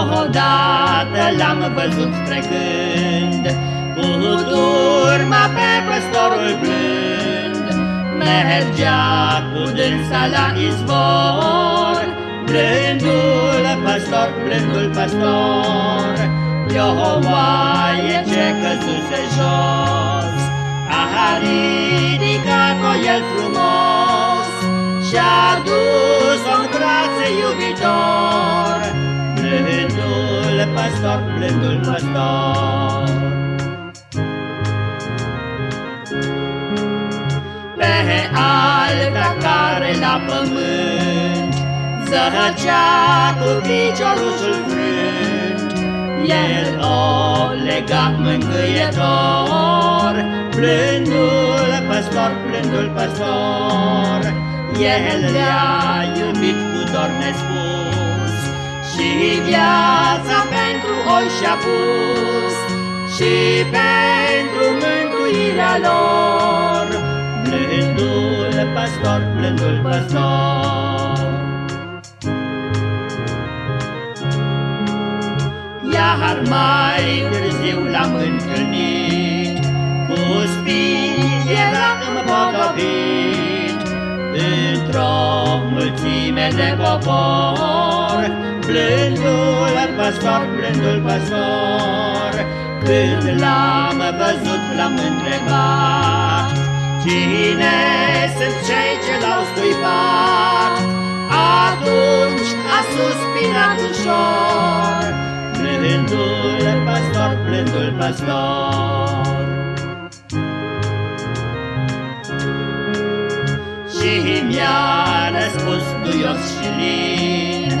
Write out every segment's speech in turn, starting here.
Odată l-am văzut trecând Cu turma pe păstorul blând. Mergea cu dânsa la izvor Blândul păstor, blândul păstor. E o oaie ce căzuse jos A ridicat-o el frumos. Și-a dus-o în brațe iubitor Blândul păstor, blândul păstor. Pe alta care la pământ Zăcea cu piciorușul frânt El o lega mângâietor. Blândul păstor, blândul păstor El le-a iubit cu dor nespus Și viața pentru oi și-a pus Și pentru mântuirea lor Blândul păstor, blândul păstor. Iar mai târziu l-am întâlnit Cu spini era împodobit Într-o mulțime de popor. Blândul păstor, blândul păstor. Când l-am văzut, l-am întrebat Cine sunt cei ce l-au scuipat? Atunci a suspirat ușor. Blândul păstor, blândul păstor. Și mi-a răspuns duios și lin.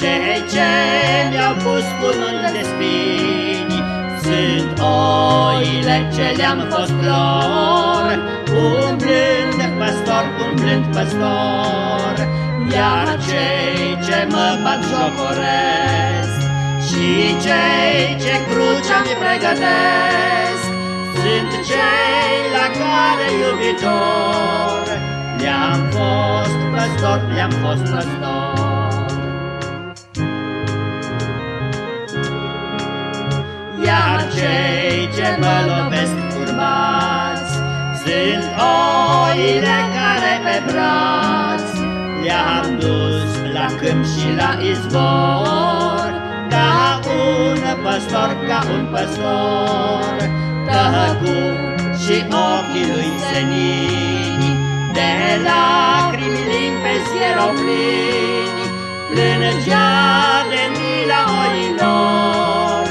Cei ce mi-au pus cununi de spini Sunt oile ce le-am fost lor. Un blând păstor, un blând păstor Iar cei ce mă bat jocoresc Și cei ce crucea mi pregătesc Sunt cei la care iubitor Le-am fost păstor, le-am fost păstor. Iar cei ce mă lovesc turbați Sunt oile care pe braț Le-am dus la câmp și la izvor Ca un păstor, ca un păstor. Tăcut și ochii lui senini De lacrimi limpezi erau plini Plângea de mila oilor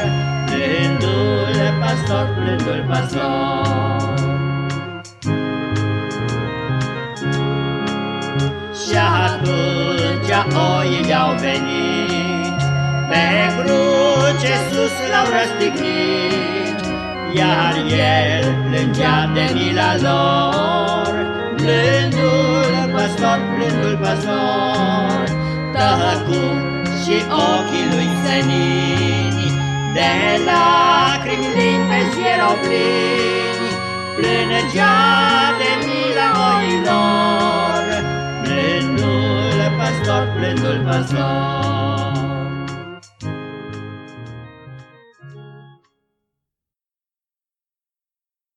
Blândul păstor, blândul păstor Și atunci oile au venit Pe cruce sus l-au răstignit Iar el plângea de mila lor blândul păstor Tăcut și ochii lui senini De lacrimi limpezi erau plini. Plângea de mila oilor Blândul păstor, blândul păstor